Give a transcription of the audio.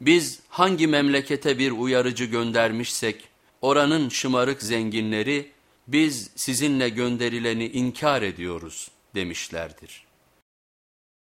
Biz hangi memlekete bir uyarıcı göndermişsek oranın şımarık zenginleri biz sizinle gönderileni inkar ediyoruz demişlerdir.